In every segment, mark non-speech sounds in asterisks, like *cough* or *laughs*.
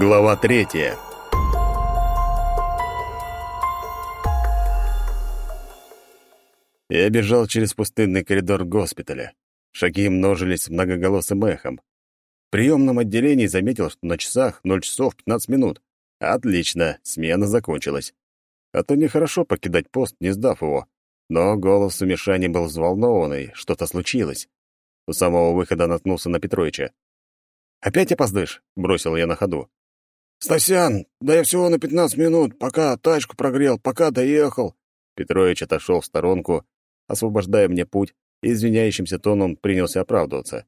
Глава третья. Я бежал через пустынный коридор госпиталя. Шаги множились многоголосым эхом. В приемном отделении заметил, что на часах 0 часов 15 минут. Отлично, смена закончилась. А то нехорошо покидать пост, не сдав его. Но голос у Мишани был взволнованный, что-то случилось. У самого выхода наткнулся на Петровича. «Опять опоздышь?» — бросил я на ходу. «Стасян, да я всего на пятнадцать минут, пока тачку прогрел, пока доехал». Петрович отошел в сторонку, освобождая мне путь, и извиняющимся тоном принялся оправдываться.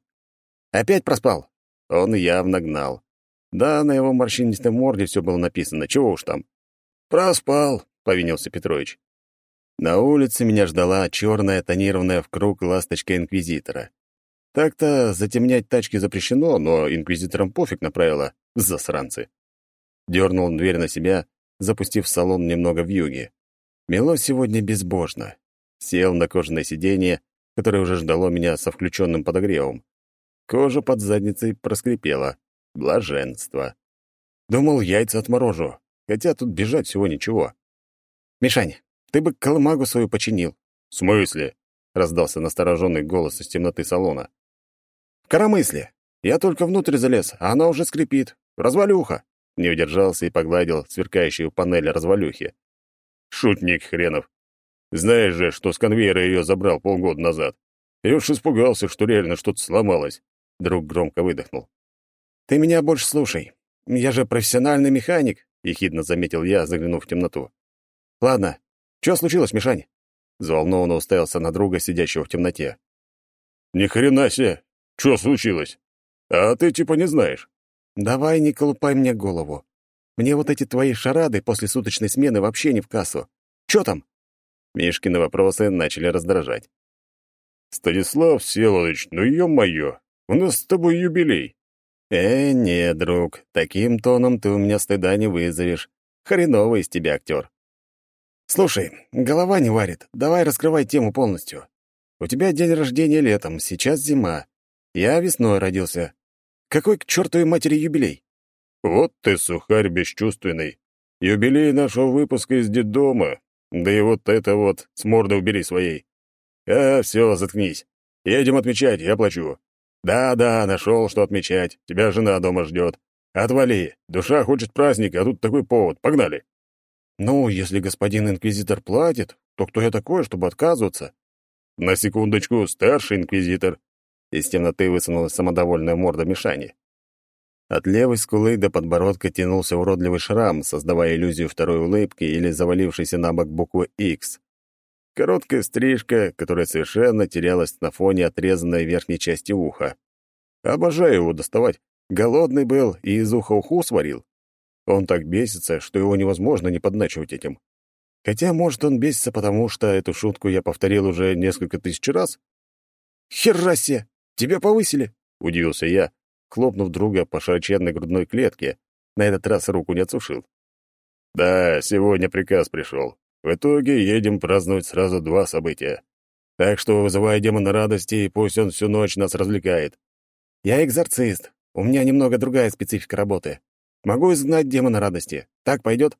«Опять проспал?» Он явно гнал. Да, на его морщинистой морде все было написано, чего уж там. «Проспал», — повинился Петрович. На улице меня ждала черная, тонированная в круг ласточка Инквизитора. Так-то затемнять тачки запрещено, но инквизиторам пофиг на правила, засранцы. Дернул дверь на себя, запустив салон немного в юге. Мело сегодня безбожно. Сел на кожаное сиденье, которое уже ждало меня со включенным подогревом. Кожа под задницей проскрипела. Блаженство. Думал, яйца отморожу, хотя тут бежать всего ничего. «Мишань, ты бы колымагу свою починил». «В смысле?» — раздался настороженный голос из темноты салона. «В коромысле. Я только внутрь залез, а она уже скрипит. Развалюха!» Не удержался и погладил сверкающую панель развалюхи. «Шутник хренов. Знаешь же, что с конвейера ее забрал полгода назад. Я уж испугался, что реально что-то сломалось». Друг громко выдохнул. «Ты меня больше слушай. Я же профессиональный механик», — ехидно заметил я, заглянув в темноту. «Ладно. Что случилось, Мишань?» Взволнованно уставился на друга, сидящего в темноте. «Ни хрена себе! Что случилось? А ты типа не знаешь?» «Давай не колупай мне голову. Мне вот эти твои шарады после суточной смены вообще не в кассу. Чё там?» Мишкины вопросы начали раздражать. «Станислав Всеволодович, ну ё-моё, у нас с тобой юбилей». «Э, не, друг, таким тоном ты у меня стыда не вызовешь. Хреновый из тебя актер». «Слушай, голова не варит. Давай раскрывай тему полностью. У тебя день рождения летом, сейчас зима. Я весной родился. Какой к чертовой матери юбилей? Вот ты, сухарь бесчувственный. Юбилей нашего выпуска из детдома. Да и вот это вот, с морды убери своей. А, все, заткнись. Едем отмечать, я плачу. Да-да, нашел, что отмечать. Тебя жена дома ждет. Отвали. Душа хочет праздника, а тут такой повод. Погнали. Ну, если господин инквизитор платит, то кто я такой, чтобы отказываться? На секундочку, старший инквизитор. Из темноты высунулась самодовольная морда Мишани. От левой скулы до подбородка тянулся уродливый шрам, создавая иллюзию второй улыбки или завалившейся на бок буквы X. Короткая стрижка, которая совершенно терялась на фоне отрезанной верхней части уха. Обожаю его доставать. Голодный был и из уха уху сварил. Он так бесится, что его невозможно не подначивать этим. Хотя, может, он бесится, потому что эту шутку я повторил уже несколько тысяч раз. «Хера себе! Тебя повысили!» — удивился я, хлопнув друга по широченной грудной клетке. На этот раз руку не отсушил. «Да, сегодня приказ пришел. В итоге едем праздновать сразу два события. Так что вызывай демона радости, и пусть он всю ночь нас развлекает». «Я экзорцист. У меня немного другая специфика работы. Могу изгнать демона радости. Так пойдет?»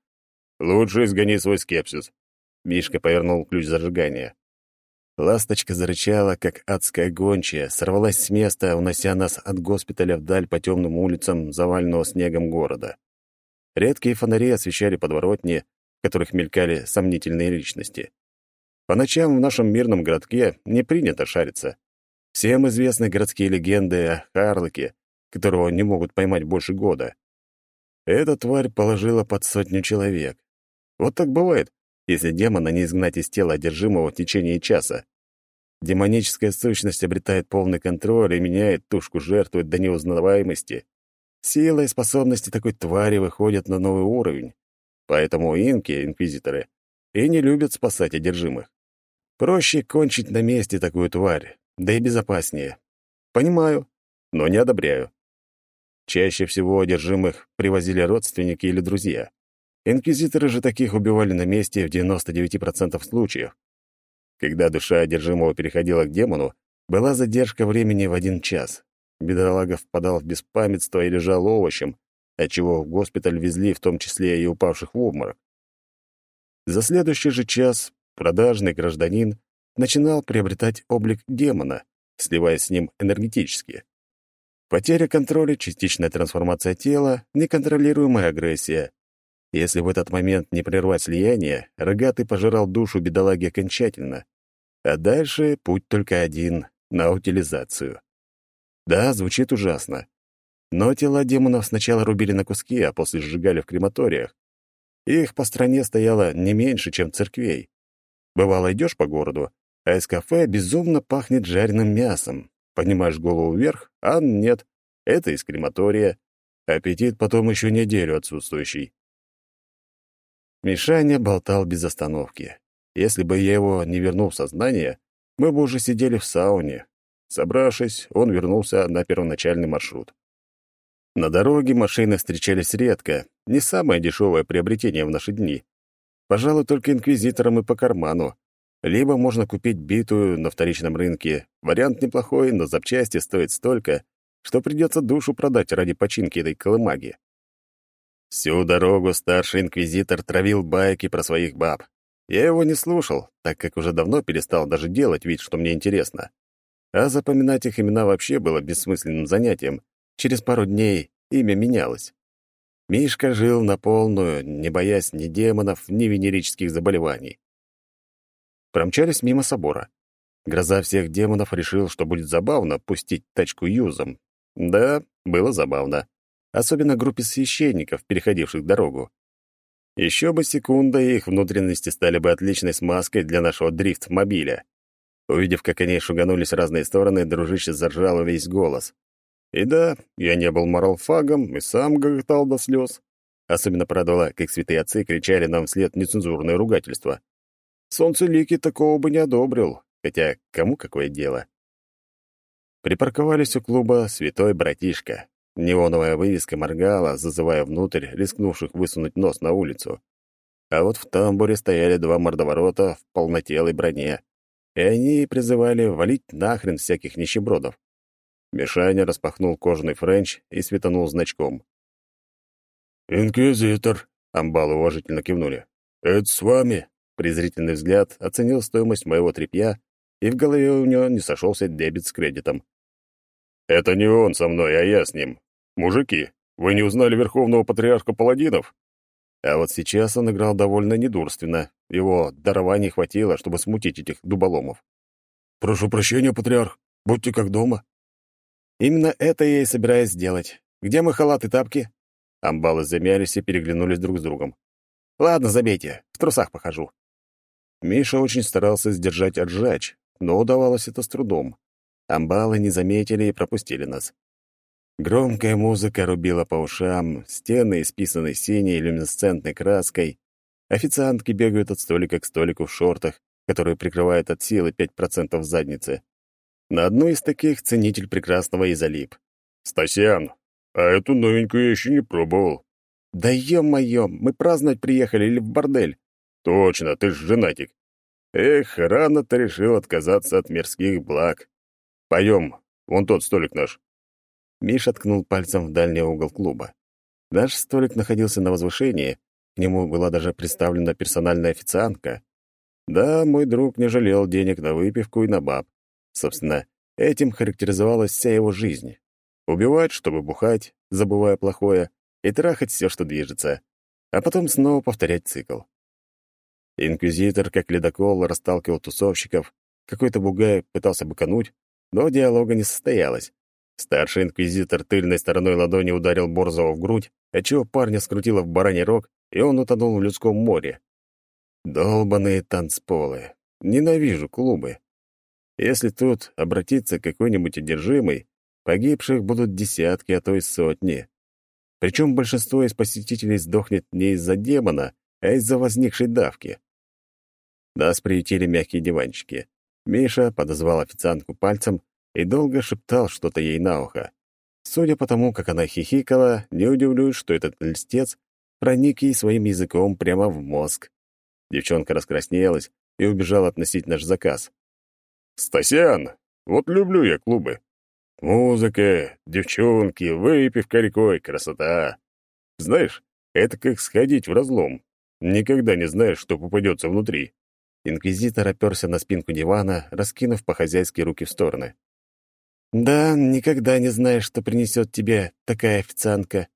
«Лучше изгони свой скепсис». Мишка повернул ключ зажигания. Ласточка зарычала, как адская гончая, сорвалась с места, унося нас от госпиталя вдаль по темным улицам, заваленного снегом города. Редкие фонари освещали подворотни, в которых мелькали сомнительные личности. По ночам в нашем мирном городке не принято шариться. Всем известны городские легенды о Харлоке, которого не могут поймать больше года. Эта тварь положила под сотню человек. Вот так бывает, если демона не изгнать из тела одержимого в течение часа. Демоническая сущность обретает полный контроль и меняет тушку жертвы до неузнаваемости. Сила и способности такой твари выходят на новый уровень. Поэтому инки, инквизиторы, и не любят спасать одержимых. Проще кончить на месте такую тварь, да и безопаснее. Понимаю, но не одобряю. Чаще всего одержимых привозили родственники или друзья. Инквизиторы же таких убивали на месте в 99% случаев. Когда душа одержимого переходила к демону, была задержка времени в один час. Бедолага впадал в беспамятство и лежал овощем, отчего в госпиталь везли в том числе и упавших в обморок. За следующий же час продажный гражданин начинал приобретать облик демона, сливаясь с ним энергетически. Потеря контроля, частичная трансформация тела, неконтролируемая агрессия. Если в этот момент не прервать слияние, рогатый пожирал душу бедолаги окончательно. А дальше путь только один — на утилизацию. Да, звучит ужасно. Но тела демонов сначала рубили на куски, а после сжигали в крематориях. Их по стране стояло не меньше, чем церквей. Бывало, идешь по городу, а из кафе безумно пахнет жареным мясом. Поднимаешь голову вверх, а нет, это из крематория. Аппетит потом еще неделю отсутствующий. Мишаня болтал без остановки. Если бы я его не вернул в сознание, мы бы уже сидели в сауне. Собравшись, он вернулся на первоначальный маршрут. На дороге машины встречались редко, не самое дешевое приобретение в наши дни. Пожалуй, только инквизиторам и по карману. Либо можно купить битую на вторичном рынке. Вариант неплохой, но запчасти стоят столько, что придется душу продать ради починки этой колымаги. Всю дорогу старший инквизитор травил байки про своих баб. Я его не слушал, так как уже давно перестал даже делать вид, что мне интересно. А запоминать их имена вообще было бессмысленным занятием. Через пару дней имя менялось. Мишка жил на полную, не боясь ни демонов, ни венерических заболеваний. Промчались мимо собора. Гроза всех демонов решил, что будет забавно пустить тачку юзом. Да, было забавно. Особенно группе священников, переходивших дорогу. Еще бы секунда, и их внутренности стали бы отличной смазкой для нашего дрифт-мобиля. Увидев, как они шуганулись в разные стороны, дружище заржал весь голос. И да, я не был моралфагом и сам гоготал до слез. Особенно порадовало, как святые отцы кричали нам вслед нецензурное ругательство. Солнцеликий такого бы не одобрил, хотя кому какое дело. Припарковались у клуба «Святой братишка». Неоновая вывеска моргала, зазывая внутрь рискнувших высунуть нос на улицу. А вот в тамбуре стояли два мордоворота в полнотелой броне, и они призывали валить нахрен всяких нищебродов. Мишаня распахнул кожаный френч и светанул значком. «Инквизитор», — амбалы уважительно кивнули. «Это с вами?» Презрительный взгляд оценил стоимость моего тряпья, и в голове у него не сошелся дебет с кредитом. «Это не он со мной, а я с ним. Мужики, вы не узнали верховного патриарха паладинов?» А вот сейчас он играл довольно недурственно. Его дарований хватило, чтобы смутить этих дуболомов. «Прошу прощения, патриарх. Будьте как дома». «Именно это я и собираюсь сделать. Где мой халат и тапки?» Амбалы замялись и переглянулись друг с другом. Ладно, забейте, в трусах похожу. Миша очень старался сдержать отжач, но удавалось это с трудом. Амбалы не заметили и пропустили нас. Громкая музыка рубила по ушам, стены исписаны синей люминесцентной краской, официантки бегают от столика к столику в шортах, которые прикрывают от силы 5% задницы. На одну из таких ценитель прекрасного и залип. «Стасян, а эту новенькую я еще не пробовал. «Да ё-моё, мы праздновать приехали или в бордель?» «Точно, ты ж женатик. Эх, рано ты решил отказаться от мирских благ. Пойдем, вон тот столик наш». Миша ткнул пальцем в дальний угол клуба. Наш столик находился на возвышении, к нему была даже представлена персональная официантка. Да, мой друг не жалел денег на выпивку и на баб. Собственно, этим характеризовалась вся его жизнь. Убивать, чтобы бухать, забывая плохое, и трахать все, что движется, а потом снова повторять цикл. Инквизитор, как ледокол, расталкивал тусовщиков, какой-то бугай пытался быкануть, но диалога не состоялось. Старший инквизитор тыльной стороной ладони ударил Борзова в грудь, отчего парня скрутило в бараний рог, и он утонул в людском море. Долбаные танцполы. Ненавижу клубы. Если тут обратиться какой-нибудь одержимой, погибших будут десятки, а то и сотни. Причем большинство из посетителей сдохнет не из-за демона, а из-за возникшей давки. Нас приютили мягкие диванчики. Миша подозвал официантку пальцем и долго шептал что-то ей на ухо. Судя по тому, как она хихикала, не удивлюсь, что этот льстец проник ей своим языком прямо в мозг. Девчонка раскраснелась и убежала относить наш заказ. «Стасян, вот люблю я клубы. Музыка, девчонки, выпивка рекой, красота. Знаешь, это как сходить в разлом. Никогда не знаешь, что попадется внутри. Инквизитор оперся на спинку дивана, раскинув по-хозяйски руки в стороны. «Да, никогда не знаешь, что принесет тебе такая официантка.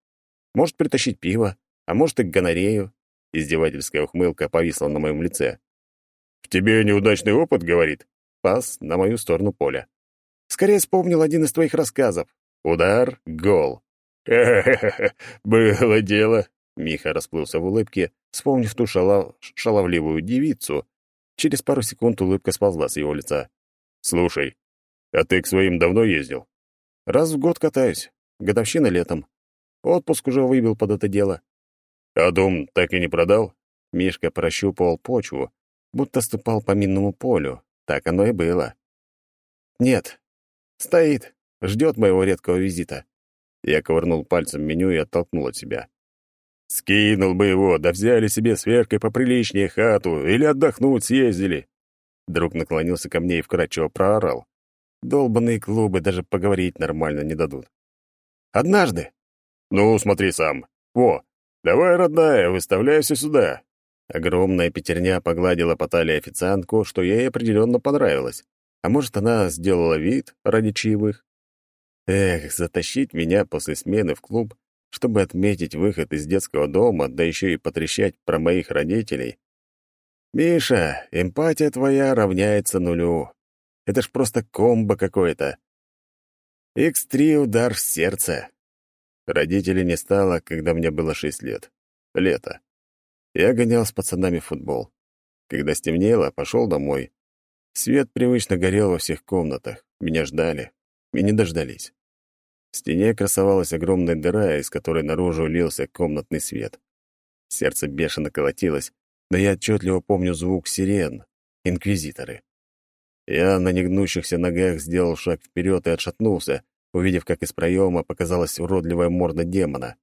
Может притащить пиво, а может и гонорею». Издевательская ухмылка повисла на моем лице. «В тебе неудачный опыт, — говорит?» Пас на мою сторону поля. «Скорее вспомнил один из твоих рассказов. Удар, гол». «Ха-ха-ха, *laughs* было дело!» Миха расплылся в улыбке, вспомнив ту шала... шаловливую девицу. Через пару секунд улыбка сползла с его лица. «Слушай, а ты к своим давно ездил?» «Раз в год катаюсь. Годовщина летом. Отпуск уже выбил под это дело». «А дом так и не продал?» Мишка прощупывал почву, будто ступал по минному полю. Так оно и было. «Нет. Стоит. Ждет моего редкого визита». Я ковырнул пальцем меню и оттолкнул от себя. «Скинул бы его, да взяли себе с Веркой поприличнее хату или отдохнуть съездили». Друг наклонился ко мне и вкратчиво проорал. Долбанные клубы даже поговорить нормально не дадут. «Однажды». «Ну, смотри сам. Во, давай, родная, выставляйся сюда. Огромная пятерня погладила по талии официантку, что ей определенно понравилось. А может, она сделала вид ради чаевых? Эх, затащить меня после смены в клуб, чтобы отметить выход из детского дома, да еще и потрещать про моих родителей. Миша, эмпатия твоя равняется нулю. Это ж просто комбо какое-то. Х3 удар в сердце. Родителей не стало, когда мне было шесть лет. Лето. Я гонял с пацанами в футбол. Когда стемнело, пошел домой. Свет привычно горел во всех комнатах. Меня ждали. И не дождались. В стене красовалась огромная дыра, из которой наружу лился комнатный свет. Сердце бешено колотилось, но я отчетливо помню звук сирен. Инквизиторы. Я на негнущихся ногах сделал шаг вперед и отшатнулся, увидев, как из проема показалась уродливая морда демона.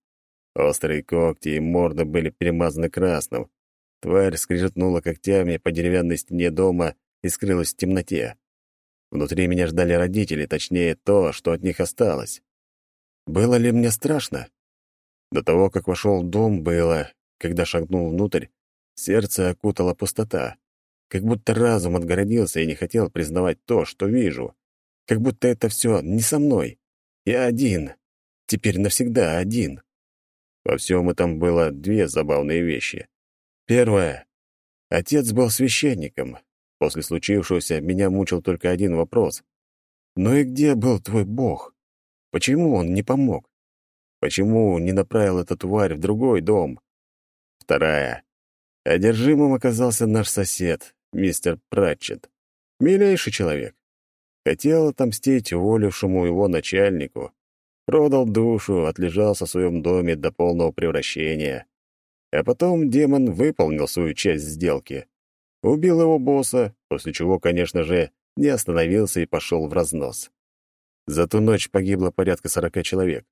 Острые когти и морда были перемазаны красным. Тварь скрежетнула когтями по деревянной стене дома и скрылась в темноте. Внутри меня ждали родители, точнее, то, что от них осталось. Было ли мне страшно? До того, как вошел в дом, было. Когда шагнул внутрь, сердце окутала пустота. Как будто разум отгородился и не хотел признавать то, что вижу. Как будто это все не со мной. Я один. Теперь навсегда один. Во всем этом было две забавные вещи. Первое. Отец был священником. После случившегося меня мучил только один вопрос. «Ну и где был твой Бог? Почему он не помог? Почему не направил эту тварь в другой дом?» Вторая. Одержимым оказался наш сосед, мистер Пратчет. Милейший человек. Хотел отомстить уволившему его начальнику, Продал душу, отлежался в своем доме до полного превращения. А потом демон выполнил свою часть сделки. Убил его босса, после чего, конечно же, не остановился и пошел в разнос. За ту ночь погибло порядка сорока человек.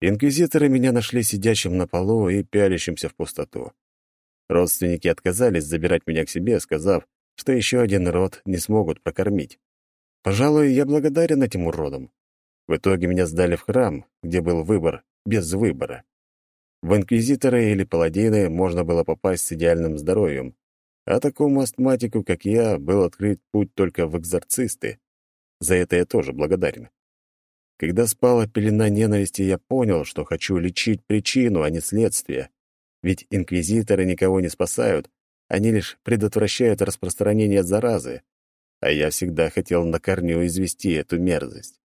Инквизиторы меня нашли сидящим на полу и пялящимся в пустоту. Родственники отказались забирать меня к себе, сказав, что еще один род не смогут прокормить. Пожалуй, я благодарен этим уродам. В итоге меня сдали в храм, где был выбор, без выбора. В инквизиторы или паладины можно было попасть с идеальным здоровьем, а такому астматику, как я, был открыт путь только в экзорцисты. За это я тоже благодарен. Когда спала пелена ненависти, я понял, что хочу лечить причину, а не следствие. Ведь инквизиторы никого не спасают, они лишь предотвращают распространение заразы. А я всегда хотел на корню извести эту мерзость.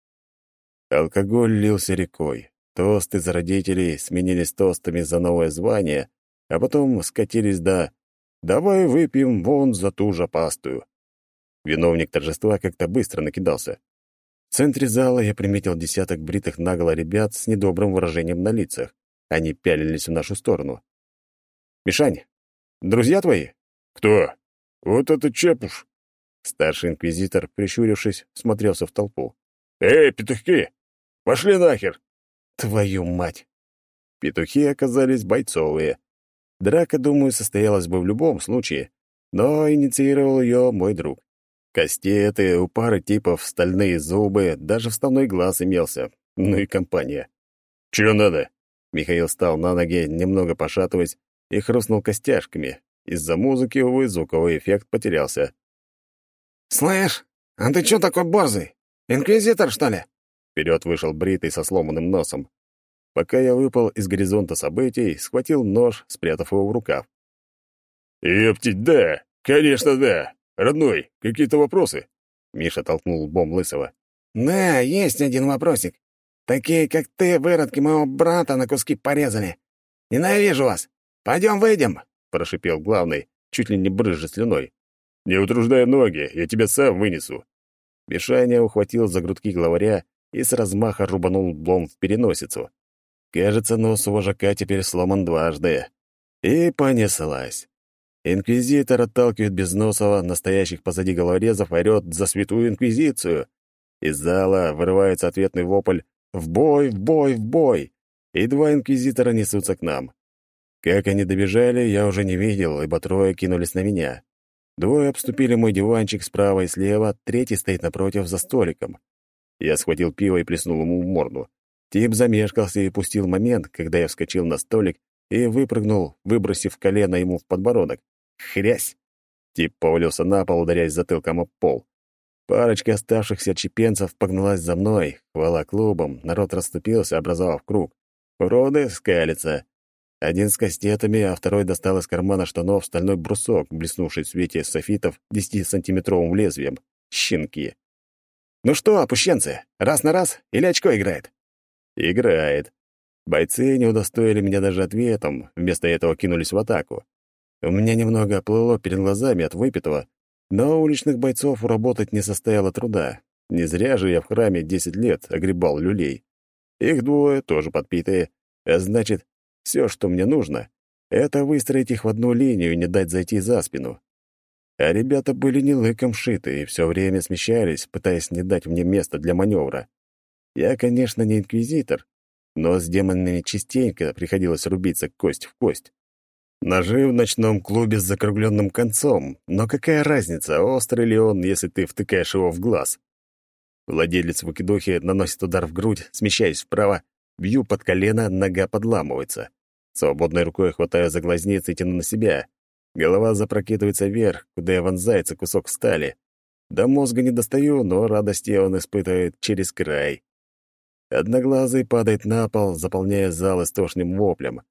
Алкоголь лился рекой. Тосты за родителей сменились тостами за новое звание, а потом скатились до «давай выпьем вон за ту же пастую». Виновник торжества как-то быстро накидался. В центре зала я приметил десяток бритых наголо ребят с недобрым выражением на лицах. Они пялились в нашу сторону. «Мишань, друзья твои?» «Кто? Вот это Чепуш!» Старший инквизитор, прищурившись, смотрелся в толпу. «Эй, петухи! Пошли нахер!» «Твою мать!» Петухи оказались бойцовые. Драка, думаю, состоялась бы в любом случае, но инициировал ее мой друг. Кастеты, у пары типов стальные зубы, даже вставной глаз имелся. Ну и компания. «Чего надо?» Михаил встал на ноги, немного пошатываясь, и хрустнул костяшками. Из-за музыки, увы, звуковой эффект потерялся. «Слышь, а ты чё такой борзый? Инквизитор, что ли?» Вперед вышел бритый со сломанным носом. Пока я выпал из горизонта событий, схватил нож, спрятав его в рукав. «Ептить, да! Конечно, да! Родной, какие-то вопросы?» Миша толкнул лбом Лысого. «Да, есть один вопросик. Такие, как ты, выродки моего брата на куски порезали. Ненавижу вас. Пойдем выйдем», — прошипел главный, чуть ли не брызжа слюной. «Не утруждай ноги, я тебя сам вынесу». Мишаня ухватил за грудки главаря и с размаха рубанул лбом в переносицу. Кажется, нос у вожака теперь сломан дважды. И понеслась. Инквизитор отталкивает Безносова, настоящих позади головорезов, орёт за святую инквизицию. Из зала вырывается ответный вопль «В бой, в бой, в бой!» И два инквизитора несутся к нам. Как они добежали, я уже не видел, ибо трое кинулись на меня. Двое обступили мой диванчик справа и слева, третий стоит напротив за столиком. Я схватил пиво и плеснул ему в морду. Тип замешкался и пустил момент, когда я вскочил на столик и выпрыгнул, выбросив колено ему в подбородок. Хрясь! Тип повалился на пол, ударяясь затылком об пол. Парочка оставшихся чепенцев погналась за мной, хвала клубом, народ расступился, образовав круг. Уроды скалятся. Один с кастетами, а второй достал из кармана штанов стальной брусок, блеснувший в свете софитов десятисантиметровым лезвием. Щенки. «Ну что, опущенцы, раз на раз или очко играет?» «Играет». Бойцы не удостоили меня даже ответом, вместо этого кинулись в атаку. У меня немного оплыло перед глазами от выпитого, но уличных бойцов уработать не состояло труда. Не зря же я в храме десять лет огребал люлей. Их двое, тоже подпитые, а значит, все, что мне нужно, это выстроить их в одну линию и не дать зайти за спину. А ребята были не лыком шиты и все время смещались, пытаясь не дать мне места для маневра. Я, конечно, не инквизитор, но с демонами частенько приходилось рубиться кость в кость. Ножи в ночном клубе с закругленным концом, но какая разница, острый ли он, если ты втыкаешь его в глаз? Владелец выкидухи наносит удар в грудь, смещаясь вправо, бью под колено, нога подламывается. Свободной рукой хватаю за глазницы и тяну на себя. Голова запрокидывается вверх, куда и вонзается кусок стали. До мозга не достаю, но радости он испытывает через край. Одноглазый падает на пол, заполняя зал истошным воплем.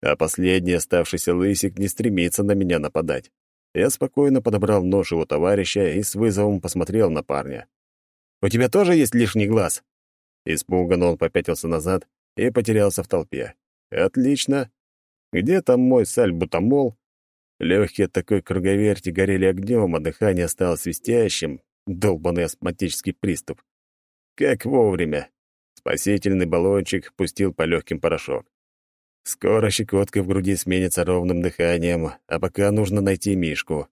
А последний оставшийся лысик не стремится на меня нападать. Я спокойно подобрал нож его товарища и с вызовом посмотрел на парня. «У тебя тоже есть лишний глаз?» Испуганно он попятился назад и потерялся в толпе. Отлично. Где там мой сальбутамол? Легкие от такой круговерти горели огнем, а дыхание стало свистящим. Долбанный астматический приступ. Как вовремя. Спасительный баллончик пустил по легким порошок. Скоро щекотка в груди сменится ровным дыханием, а пока нужно найти Мишку.